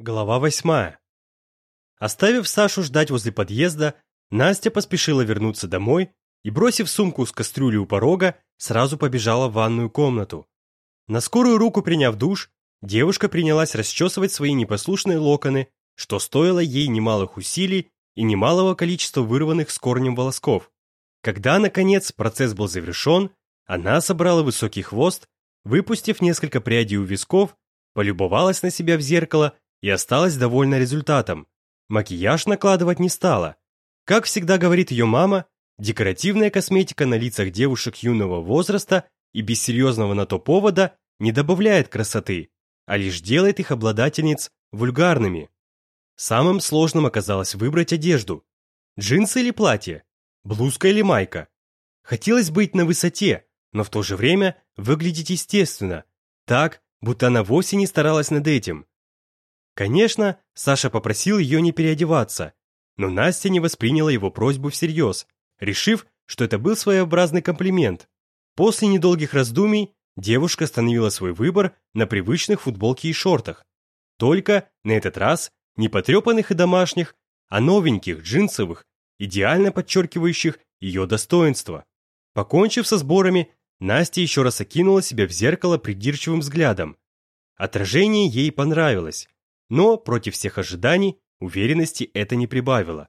Глава восьмая. Оставив Сашу ждать возле подъезда, Настя поспешила вернуться домой и, бросив сумку с кастрюлей у порога, сразу побежала в ванную комнату. На скорую руку приняв душ, девушка принялась расчесывать свои непослушные локоны, что стоило ей немалых усилий и немалого количества вырванных с корнем волосков. Когда, наконец, процесс был завершен, она собрала высокий хвост, выпустив несколько прядей у висков, полюбовалась на себя в зеркало – и осталась довольна результатом. Макияж накладывать не стала. Как всегда говорит ее мама, декоративная косметика на лицах девушек юного возраста и без серьезного на то повода не добавляет красоты, а лишь делает их обладательниц вульгарными. Самым сложным оказалось выбрать одежду. Джинсы или платье? Блузка или майка? Хотелось быть на высоте, но в то же время выглядеть естественно, так, будто она вовсе не старалась над этим. Конечно, Саша попросил ее не переодеваться, но Настя не восприняла его просьбу всерьез, решив, что это был своеобразный комплимент. После недолгих раздумий девушка остановила свой выбор на привычных футболке и шортах. Только, на этот раз, не потрепанных и домашних, а новеньких, джинсовых, идеально подчеркивающих ее достоинство. Покончив со сборами, Настя еще раз окинула себя в зеркало придирчивым взглядом. Отражение ей понравилось. Но, против всех ожиданий, уверенности это не прибавило.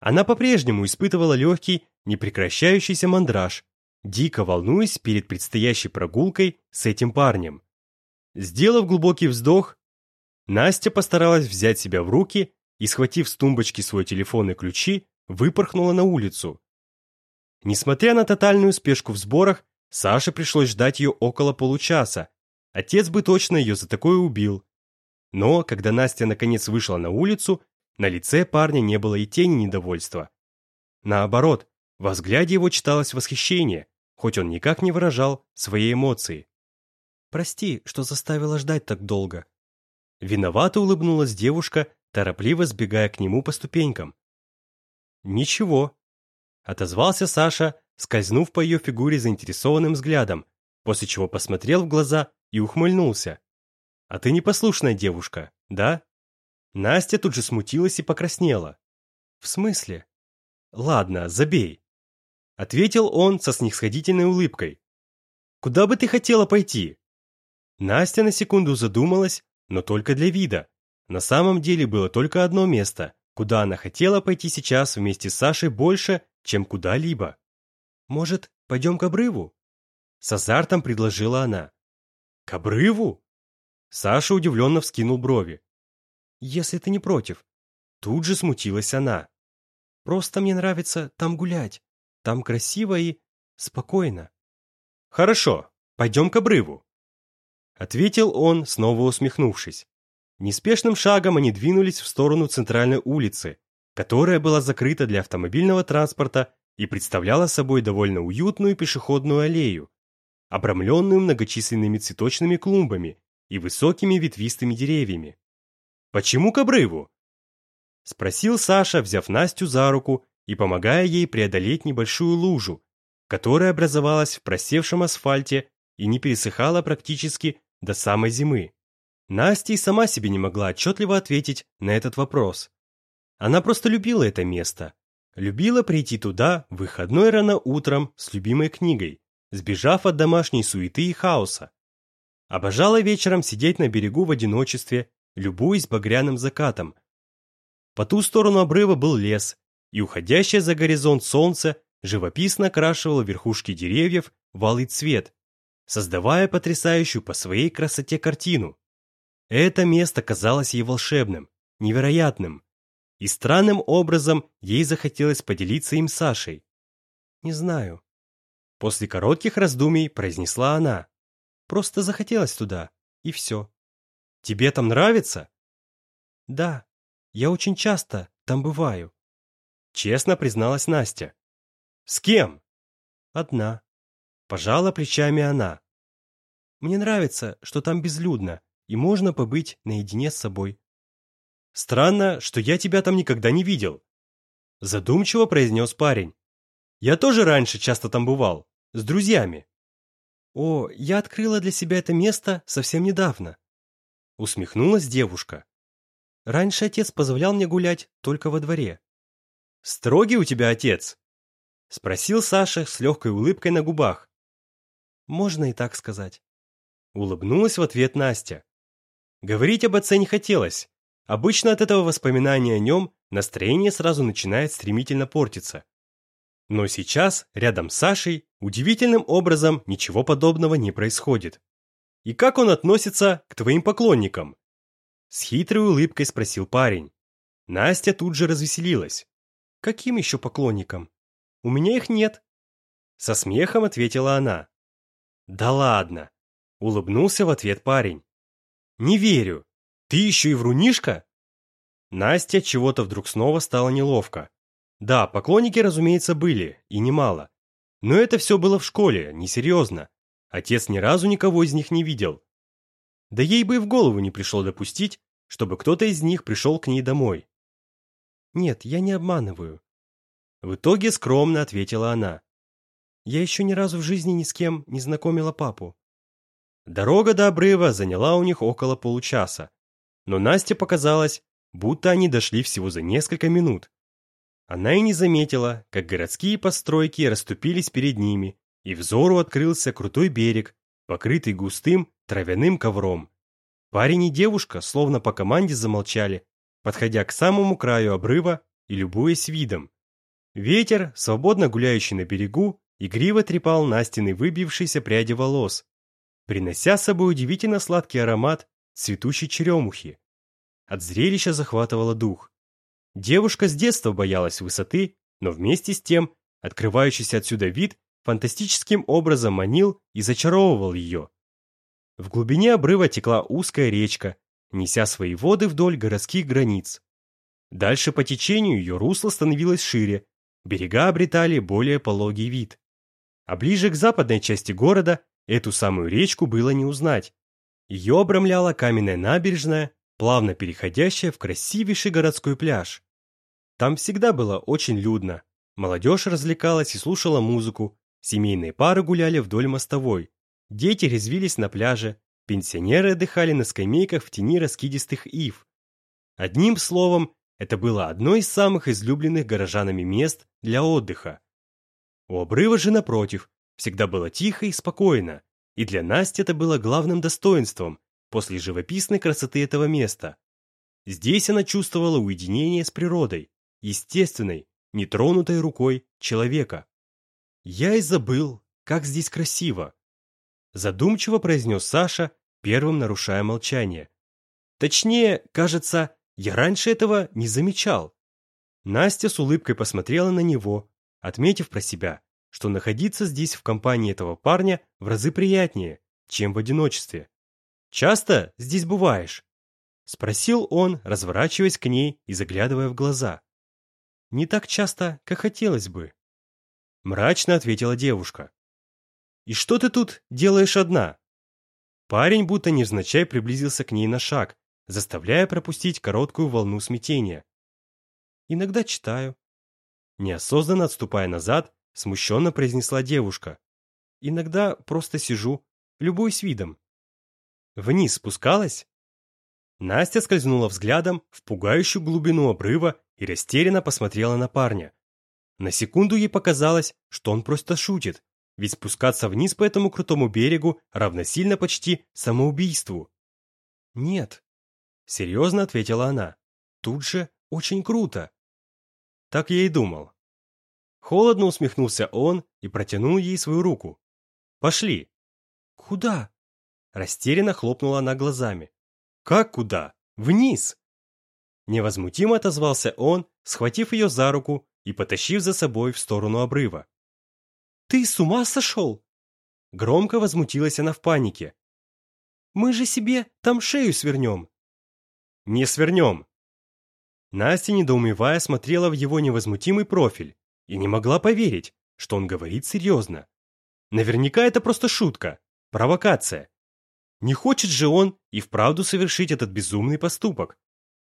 Она по-прежнему испытывала легкий, непрекращающийся мандраж, дико волнуясь перед предстоящей прогулкой с этим парнем. Сделав глубокий вздох, Настя постаралась взять себя в руки и, схватив с тумбочки свой телефон и ключи, выпорхнула на улицу. Несмотря на тотальную спешку в сборах, Саше пришлось ждать ее около получаса. Отец бы точно ее за такое убил. Но, когда Настя наконец вышла на улицу, на лице парня не было и тени недовольства. Наоборот, во взгляде его читалось восхищение, хоть он никак не выражал свои эмоции. «Прости, что заставила ждать так долго». Виновато улыбнулась девушка, торопливо сбегая к нему по ступенькам. «Ничего», — отозвался Саша, скользнув по ее фигуре заинтересованным взглядом, после чего посмотрел в глаза и ухмыльнулся а ты непослушная девушка, да?» Настя тут же смутилась и покраснела. «В смысле?» «Ладно, забей», — ответил он со снисходительной улыбкой. «Куда бы ты хотела пойти?» Настя на секунду задумалась, но только для вида. На самом деле было только одно место, куда она хотела пойти сейчас вместе с Сашей больше, чем куда-либо. «Может, пойдем к обрыву?» С азартом предложила она. «К обрыву?» Саша удивленно вскинул брови. «Если ты не против». Тут же смутилась она. «Просто мне нравится там гулять. Там красиво и спокойно». «Хорошо, пойдем к обрыву», — ответил он, снова усмехнувшись. Неспешным шагом они двинулись в сторону центральной улицы, которая была закрыта для автомобильного транспорта и представляла собой довольно уютную пешеходную аллею, обрамленную многочисленными цветочными клумбами и высокими ветвистыми деревьями. «Почему к обрыву?» — спросил Саша, взяв Настю за руку и помогая ей преодолеть небольшую лужу, которая образовалась в просевшем асфальте и не пересыхала практически до самой зимы. Настя и сама себе не могла отчетливо ответить на этот вопрос. Она просто любила это место. Любила прийти туда в выходной рано утром с любимой книгой, сбежав от домашней суеты и хаоса обожала вечером сидеть на берегу в одиночестве, любуясь багряным закатом. По ту сторону обрыва был лес, и уходящее за горизонт солнце живописно окрашивало верхушки деревьев в алый цвет, создавая потрясающую по своей красоте картину. Это место казалось ей волшебным, невероятным, и странным образом ей захотелось поделиться им с Сашей. «Не знаю», — после коротких раздумий произнесла она. Просто захотелось туда, и все. Тебе там нравится? Да, я очень часто там бываю. Честно призналась Настя. С кем? Одна. Пожала плечами она. Мне нравится, что там безлюдно, и можно побыть наедине с собой. Странно, что я тебя там никогда не видел. Задумчиво произнес парень. Я тоже раньше часто там бывал, с друзьями. О, я открыла для себя это место совсем недавно. Усмехнулась девушка. Раньше отец позволял мне гулять только во дворе. Строгий у тебя отец? Спросил Саша с легкой улыбкой на губах. Можно и так сказать. Улыбнулась в ответ Настя. Говорить об отце не хотелось. Обычно от этого воспоминания о нем настроение сразу начинает стремительно портиться. Но сейчас рядом с Сашей удивительным образом ничего подобного не происходит. И как он относится к твоим поклонникам? С хитрой улыбкой спросил парень. Настя тут же развеселилась. Каким еще поклонникам? У меня их нет. Со смехом ответила она. Да ладно. Улыбнулся в ответ парень. Не верю. Ты еще и врунишка? Настя чего-то вдруг снова стала неловко. Да, поклонники, разумеется, были, и немало. Но это все было в школе, несерьезно. Отец ни разу никого из них не видел. Да ей бы и в голову не пришло допустить, чтобы кто-то из них пришел к ней домой. «Нет, я не обманываю». В итоге скромно ответила она. «Я еще ни разу в жизни ни с кем не знакомила папу». Дорога до обрыва заняла у них около получаса, но Насте показалось, будто они дошли всего за несколько минут. А Она и не заметила, как городские постройки расступились перед ними, и взору открылся крутой берег, покрытый густым травяным ковром. Парень и девушка словно по команде замолчали, подходя к самому краю обрыва и любуясь видом. Ветер, свободно гуляющий на берегу, игриво трепал Настины выбившиеся пряди волос, принося с собой удивительно сладкий аромат цветущей черемухи. От зрелища захватывало дух. Девушка с детства боялась высоты, но вместе с тем открывающийся отсюда вид фантастическим образом манил и зачаровывал ее. В глубине обрыва текла узкая речка, неся свои воды вдоль городских границ. Дальше по течению ее русло становилось шире, берега обретали более пологий вид. А ближе к западной части города эту самую речку было не узнать. Ее обрамляла каменная набережная, плавно переходящая в красивейший городской пляж. Там всегда было очень людно. Молодежь развлекалась и слушала музыку, семейные пары гуляли вдоль мостовой, дети резвились на пляже, пенсионеры отдыхали на скамейках в тени раскидистых ив. Одним словом, это было одно из самых излюбленных горожанами мест для отдыха. У обрыва же, напротив, всегда было тихо и спокойно, и для Насти это было главным достоинством после живописной красоты этого места. Здесь она чувствовала уединение с природой, естественной, нетронутой рукой человека. «Я и забыл, как здесь красиво!» Задумчиво произнес Саша, первым нарушая молчание. «Точнее, кажется, я раньше этого не замечал». Настя с улыбкой посмотрела на него, отметив про себя, что находиться здесь в компании этого парня в разы приятнее, чем в одиночестве. «Часто здесь бываешь?» – спросил он, разворачиваясь к ней и заглядывая в глаза не так часто, как хотелось бы. Мрачно ответила девушка. «И что ты тут делаешь одна?» Парень будто невзначай приблизился к ней на шаг, заставляя пропустить короткую волну смятения. «Иногда читаю». Неосознанно отступая назад, смущенно произнесла девушка. «Иногда просто сижу, любой с видом». «Вниз спускалась?» Настя скользнула взглядом в пугающую глубину обрыва и растерянно посмотрела на парня. На секунду ей показалось, что он просто шутит, ведь спускаться вниз по этому крутому берегу равносильно почти самоубийству. «Нет», — серьезно ответила она, — «тут же очень круто». Так я и думал. Холодно усмехнулся он и протянул ей свою руку. «Пошли». «Куда?» Растерянно хлопнула она глазами. «Как куда? Вниз!» Невозмутимо отозвался он, схватив ее за руку и потащив за собой в сторону обрыва. «Ты с ума сошел?» Громко возмутилась она в панике. «Мы же себе там шею свернем!» «Не свернем!» Настя, недоумевая, смотрела в его невозмутимый профиль и не могла поверить, что он говорит серьезно. Наверняка это просто шутка, провокация. Не хочет же он и вправду совершить этот безумный поступок.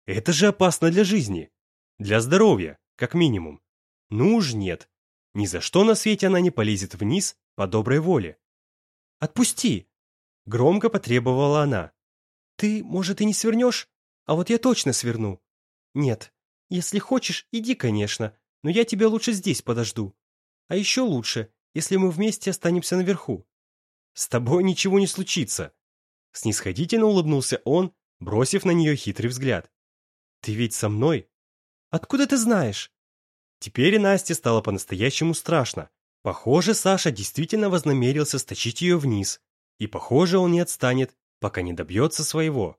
Это же опасно для жизни, для здоровья, как минимум. Ну уж нет. Ни за что на свете она не полезет вниз по доброй воле. «Отпусти!» — громко потребовала она. «Ты, может, и не свернешь, а вот я точно сверну. Нет, если хочешь, иди, конечно, но я тебя лучше здесь подожду. А еще лучше, если мы вместе останемся наверху». «С тобой ничего не случится!» Снисходительно улыбнулся он, бросив на нее хитрый взгляд. Ты ведь со мной? Откуда ты знаешь? Теперь Насте стало по-настоящему страшно. Похоже, Саша действительно вознамерился сточить ее вниз. И, похоже, он не отстанет, пока не добьется своего.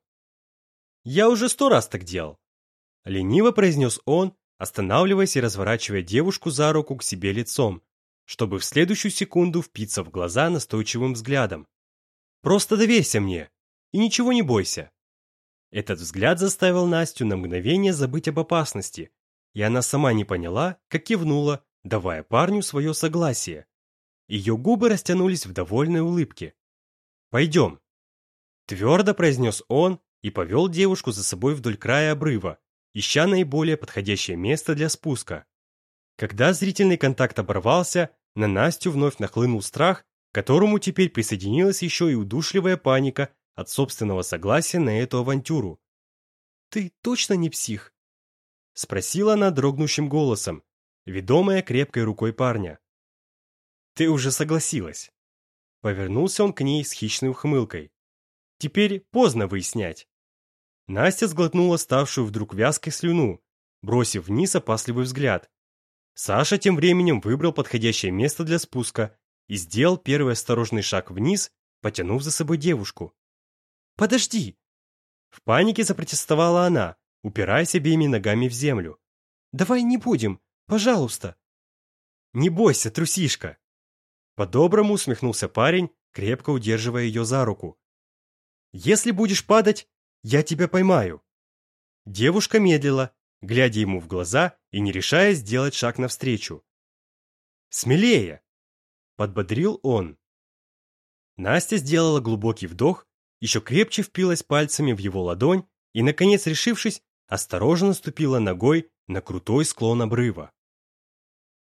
«Я уже сто раз так делал», — лениво произнес он, останавливаясь и разворачивая девушку за руку к себе лицом, чтобы в следующую секунду впиться в глаза настойчивым взглядом. «Просто доверься мне и ничего не бойся». Этот взгляд заставил Настю на мгновение забыть об опасности, и она сама не поняла, как кивнула, давая парню свое согласие. Ее губы растянулись в довольной улыбке. «Пойдем», – твердо произнес он и повел девушку за собой вдоль края обрыва, ища наиболее подходящее место для спуска. Когда зрительный контакт оборвался, на Настю вновь нахлынул страх, к которому теперь присоединилась еще и удушливая паника от собственного согласия на эту авантюру. «Ты точно не псих?» — спросила она дрогнущим голосом, ведомая крепкой рукой парня. «Ты уже согласилась». Повернулся он к ней с хищной ухмылкой. «Теперь поздно выяснять». Настя сглотнула ставшую вдруг вязкой слюну, бросив вниз опасливый взгляд. Саша тем временем выбрал подходящее место для спуска и сделал первый осторожный шаг вниз, потянув за собой девушку. Подожди!» В панике запротестовала она, упираясь обеими ногами в землю. «Давай не будем, пожалуйста!» «Не бойся, трусишка!» По-доброму усмехнулся парень, крепко удерживая ее за руку. «Если будешь падать, я тебя поймаю!» Девушка медлила, глядя ему в глаза и не решая сделать шаг навстречу. «Смелее!» — подбодрил он. Настя сделала глубокий вдох еще крепче впилась пальцами в его ладонь и, наконец решившись, осторожно ступила ногой на крутой склон обрыва.